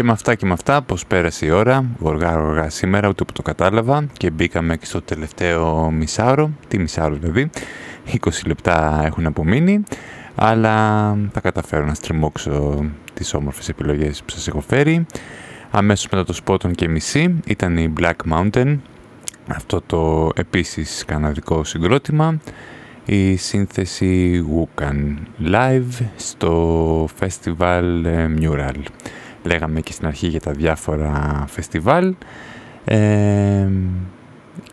Και με αυτά και με αυτά, πως πέρασε η ώρα, γοργά γοργά σήμερα, ούτε που το κατάλαβα και μπήκαμε και στο τελευταίο μισάωρο, τι μισάωρο δηλαδή, 20 λεπτά έχουν απομείνει, αλλά θα καταφέρω να στριμώξω τις όμορφες επιλογές που σας έχω φέρει. Αμέσως μετά το σπότον και μισή ήταν η Black Mountain, αυτό το επίσης καναδικό συγκρότημα, η σύνθεση Wukan Live στο Festival Mural λέγαμε και στην αρχή για τα διάφορα φεστιβάλ. Ε,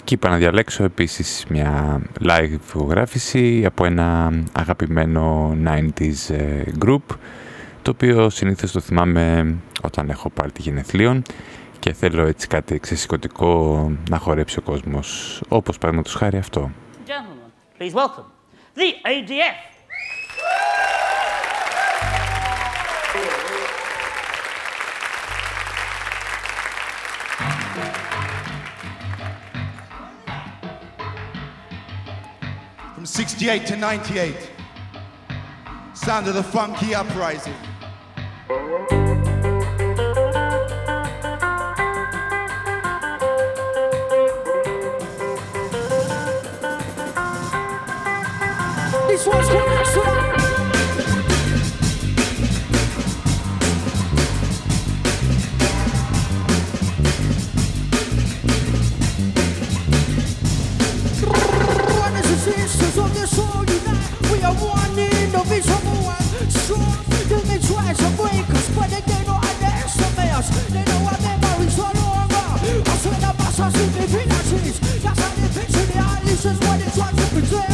και είπα να διαλέξω επίσης μια live φωτογράφηση από ένα αγαπημένο 90s ε, group το οποίο συνήθως το θυμάμαι όταν έχω πάρει τη γενεθλίων και θέλω έτσι κάτι εξαισθητικό να χορέψει ο κόσμος όπως παραδείγματος χάρη αυτό. please welcome the ADF. From 68 to 98. Sound of the funky uprising. This one's try to pretend.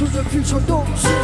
to the future, don't you?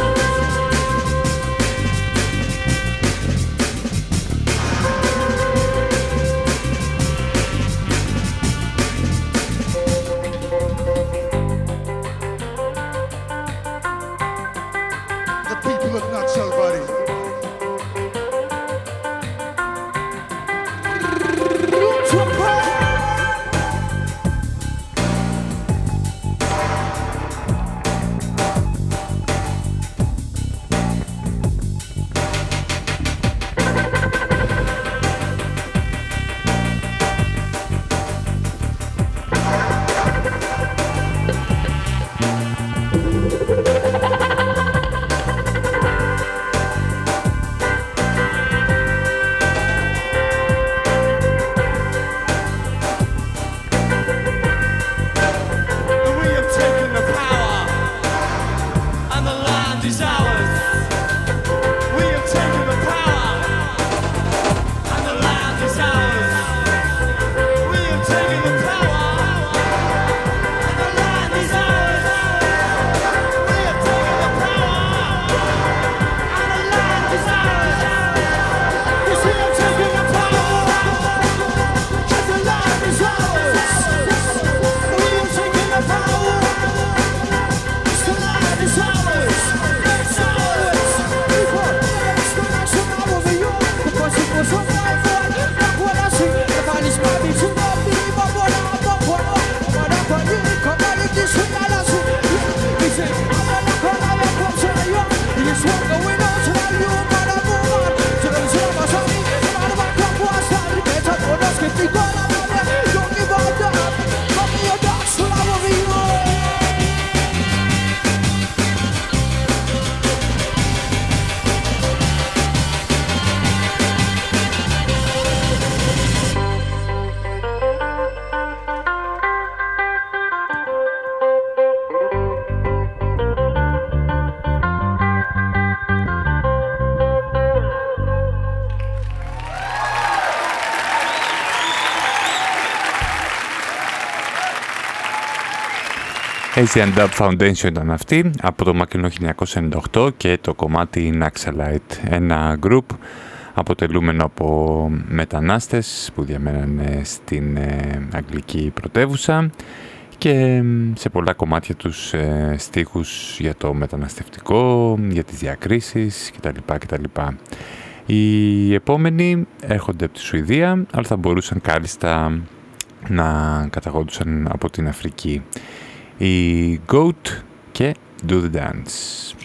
Asian Dub Foundation ήταν αυτή από το μακρινό 1998 και το κομμάτι Naxalite, ένα group αποτελούμενο από μετανάστες που διαμένανε στην ε, αγγλική πρωτεύουσα και σε πολλά κομμάτια τους ε, στίχους για το μεταναστευτικό, για τις διακρίσεις κτλ. κτλ. Οι επόμενοι έρχονται από τη Σουηδία, αλλά θα μπορούσαν κάλλιστα να καταγόντουσαν από την Αφρική. i Goat okay. do the dance.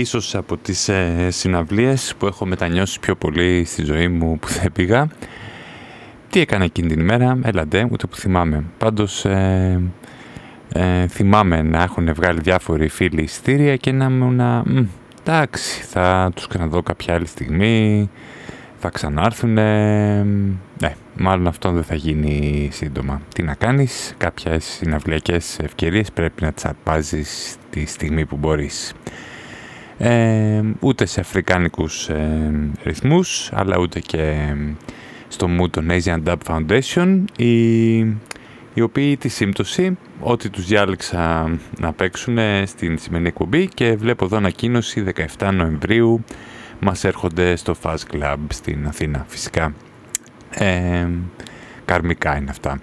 Ίσως από τις ε, συναυλίες που έχω μετανιώσει πιο πολύ στη ζωή μου που δεν πήγα. Τι έκανα εκείνη την ημέρα, έλαντε, ούτε που θυμάμαι. Πάντως ε, ε, θυμάμαι να έχουν βγάλει διάφοροι φίλοι ειστήρια και να ήμουν εντάξει, θα τους ξαναδώ κάποια άλλη στιγμή, θα ξανάρθουν. Ναι, μάλλον αυτό δεν θα γίνει σύντομα. Τι να κάνεις, κάποιες συναυλιακές ευκαιρίες πρέπει να τις αρπάζεις τη στιγμή που μπορείς ε, ούτε σε αφρικάνικους ε, ρυθμούς αλλά ούτε και στο mood των Asian Dub Foundation οι, οι οποίοι τη σύμπτωση ότι τους διάλεξα να παίξουν στην σημερινή εκπομπή και βλέπω εδώ ανακοίνωση 17 Νοεμβρίου μας έρχονται στο Fuzz Club στην Αθήνα φυσικά. Ε, καρμικά είναι αυτά.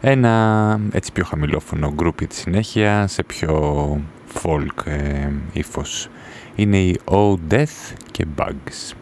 Ένα έτσι πιο χαμηλόφωνο γκρουπ για της συνέχεια σε πιο folk ε, ύφος είναι η O Death και Bugs.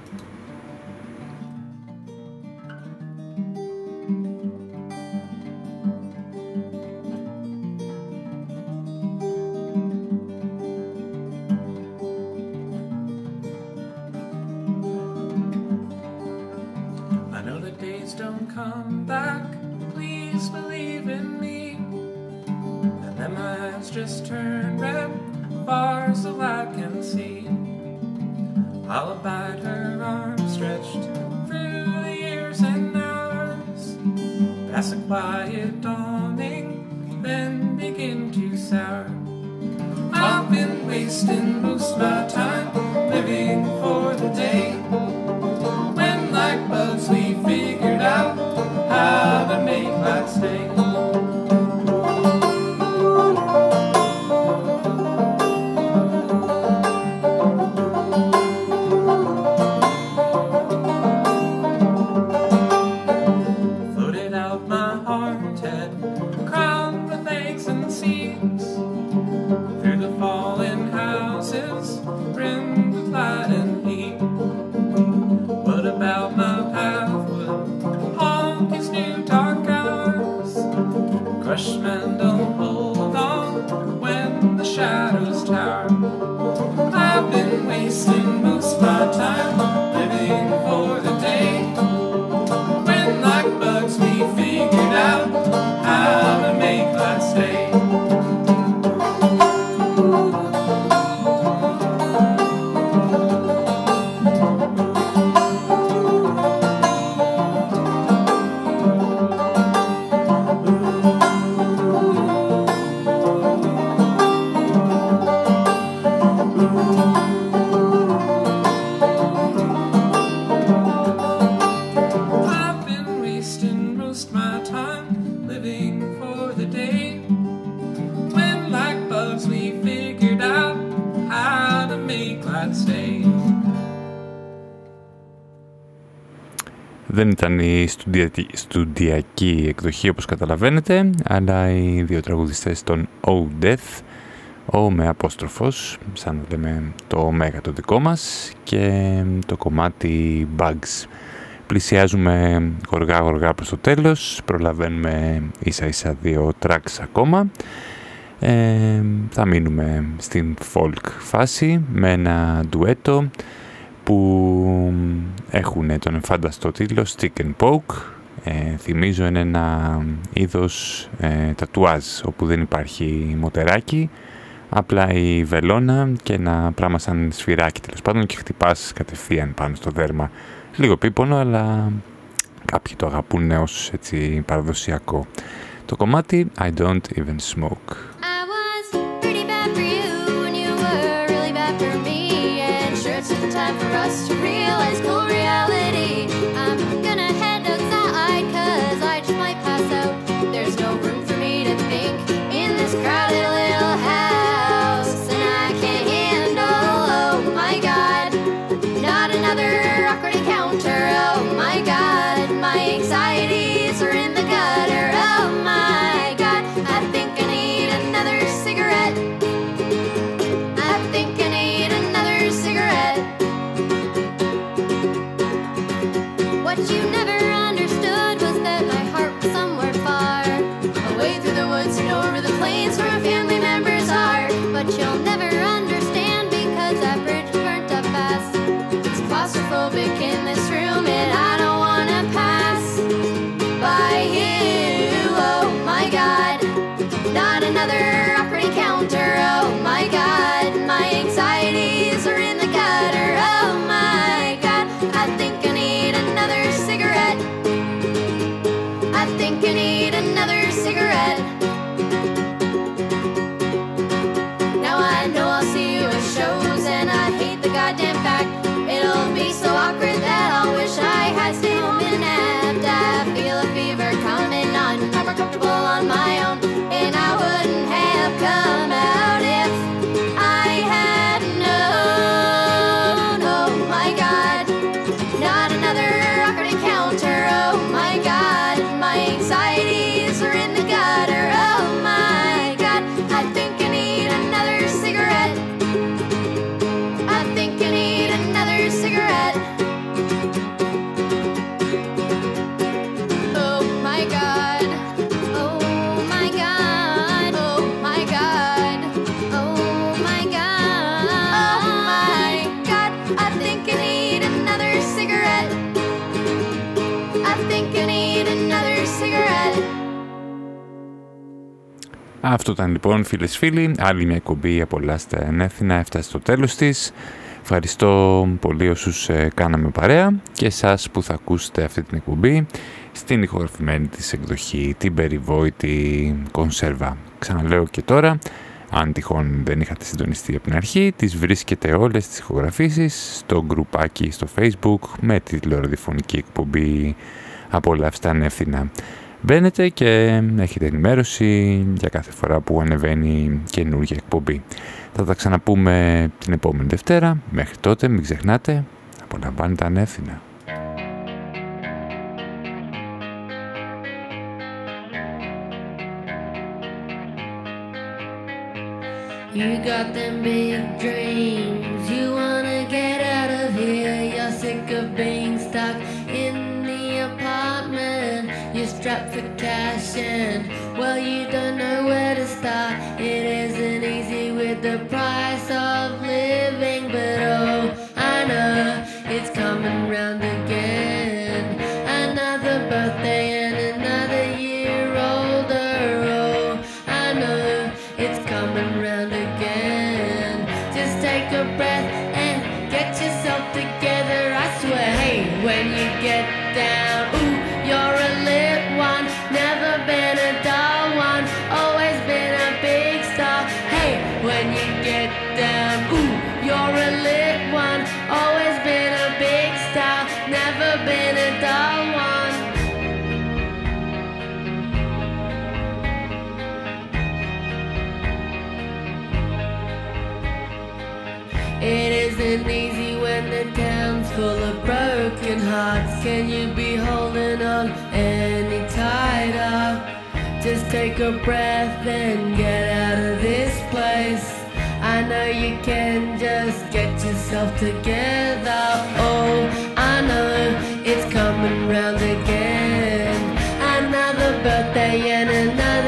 Δεν ήταν η στουντιακή, στουντιακή εκδοχή όπως καταλαβαίνετε, αλλά οι δύο τραγουδιστές των O Death, O με απόστροφος, σαν να λέμε το ωμέγα το δικό μας, και το κομμάτι Bugs. Πλησιάζουμε γοργά γοργά προς το τέλος, προλαβαίνουμε ίσα ίσα δύο tracks ακόμα. Ε, θα μείνουμε στην folk φάση με ένα ντουέτο που έχουν τον εμφάνταστο τίτλο Stick and Poke. Ε, θυμίζω είναι ένα είδος ε, τατουάζ όπου δεν υπάρχει μοτεράκι, απλά η βελόνα και ένα πράγμα σαν σφυράκι τέλος πάντων και χτυπάς κατευθείαν πάνω στο δέρμα. Λίγο πίπονο αλλά κάποιοι το αγαπούν ως έτσι παραδοσιακό. Το κομμάτι I don't even smoke. Time for us to realize Αυτό ήταν λοιπόν φίλες φίλοι, άλλη μια εκπομπή απολάστε ανέθινα, έφτασε στο τέλος της. Ευχαριστώ πολύ όσους ε, κάναμε παρέα και εσάς που θα ακούσετε αυτή την εκπομπή στην ηχογραφημένη της εκδοχή, την περιβόητη κονσέρβα. Ξαναλέω και τώρα, αν τυχόν δεν είχατε συντονιστεί από την αρχή, τις βρίσκετε όλες τις ηχογραφήσεις στο γκρουπάκι στο facebook με τη τηλεοραδιοφωνική εκπομπή «Απολαύστε ανεύθυνα». Μπαίνετε και έχετε ενημέρωση για κάθε φορά που ανεβαίνει καινούργια εκπομπή. Θα τα ξαναπούμε την επόμενη Δευτέρα. Μέχρι τότε μην ξεχνάτε, απολαμβάνετε ανεύθυνα. You got them big dreams, you wanna get out of here. You're sick of being stuck strapped for cash and, well, you don't know where to start. It isn't easy with the price of living, but oh, I know it's coming round again. Full of broken hearts. Can you be holding on any tighter? Just take a breath and get out of this place. I know you can just get yourself together. Oh, I know it's coming round again. Another birthday and another